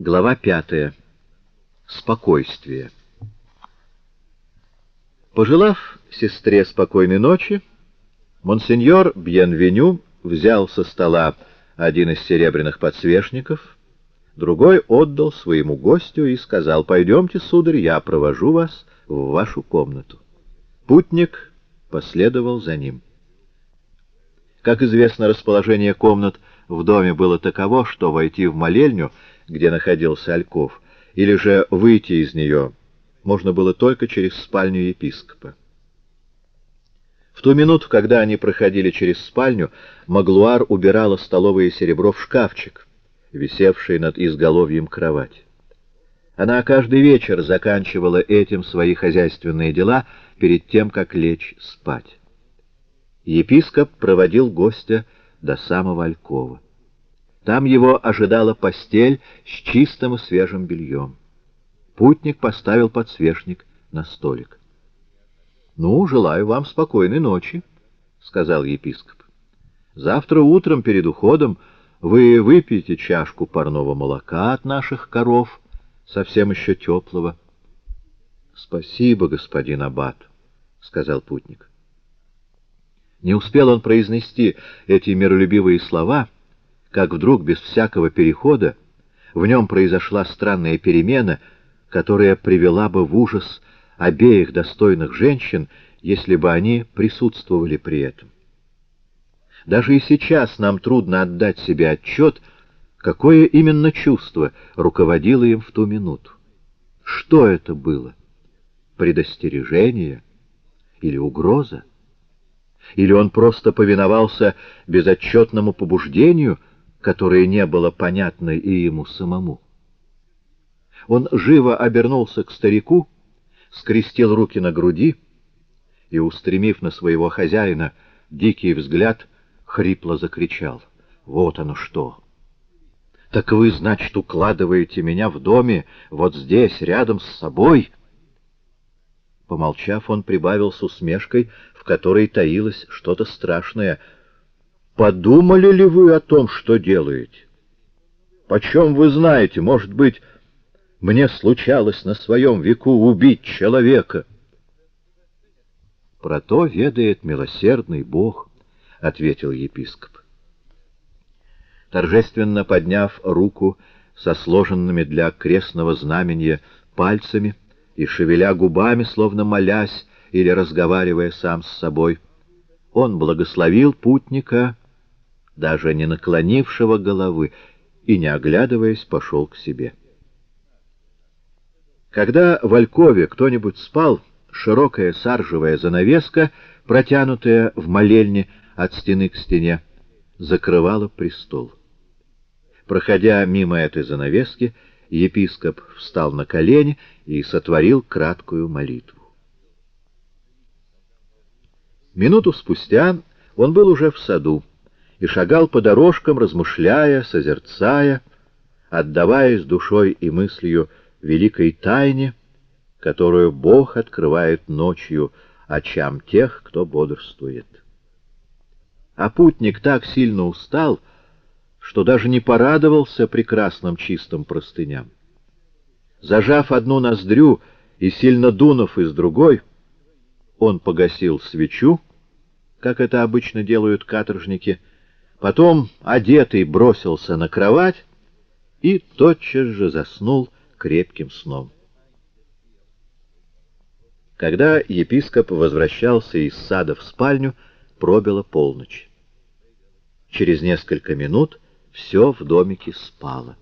Глава пятая. Спокойствие. Пожелав сестре спокойной ночи, монсеньор Бьенвеню взял со стола один из серебряных подсвечников, другой отдал своему гостю и сказал, «Пойдемте, сударь, я провожу вас в вашу комнату». Путник последовал за ним. Как известно, расположение комнат в доме было таково, что войти в молельню — где находился Альков, или же выйти из нее можно было только через спальню епископа. В ту минуту, когда они проходили через спальню, Маглуар убирала столовое серебро в шкафчик, висевший над изголовьем кровати. Она каждый вечер заканчивала этим свои хозяйственные дела перед тем, как лечь спать. Епископ проводил гостя до самого Алькова. Там его ожидала постель с чистым и свежим бельем. Путник поставил подсвечник на столик. — Ну, желаю вам спокойной ночи, — сказал епископ. — Завтра утром перед уходом вы выпьете чашку парного молока от наших коров, совсем еще теплого. — Спасибо, господин Аббат, — сказал путник. Не успел он произнести эти миролюбивые слова — как вдруг, без всякого перехода, в нем произошла странная перемена, которая привела бы в ужас обеих достойных женщин, если бы они присутствовали при этом. Даже и сейчас нам трудно отдать себе отчет, какое именно чувство руководило им в ту минуту. Что это было? Предостережение или угроза? Или он просто повиновался безотчетному побуждению — которое не было понятно и ему самому. Он живо обернулся к старику, скрестил руки на груди и, устремив на своего хозяина дикий взгляд, хрипло закричал. «Вот оно что! Так вы, значит, укладываете меня в доме, вот здесь, рядом с собой?» Помолчав, он прибавил с усмешкой, в которой таилось что-то страшное — Подумали ли вы о том, что делаете? Почем вы знаете, может быть, мне случалось на своем веку убить человека? Про то ведает милосердный Бог, — ответил епископ. Торжественно подняв руку со сложенными для крестного знамения пальцами и шевеля губами, словно молясь или разговаривая сам с собой, он благословил путника даже не наклонившего головы, и, не оглядываясь, пошел к себе. Когда в Алькове кто-нибудь спал, широкая саржевая занавеска, протянутая в молельне от стены к стене, закрывала престол. Проходя мимо этой занавески, епископ встал на колени и сотворил краткую молитву. Минуту спустя он был уже в саду и шагал по дорожкам, размышляя, созерцая, отдаваясь душой и мыслью великой тайне, которую Бог открывает ночью очам тех, кто бодрствует. А путник так сильно устал, что даже не порадовался прекрасным чистым простыням. Зажав одну ноздрю и сильно дунув из другой, он погасил свечу, как это обычно делают каторжники, Потом, одетый, бросился на кровать и тотчас же заснул крепким сном. Когда епископ возвращался из сада в спальню, пробила полночь. Через несколько минут все в домике спало.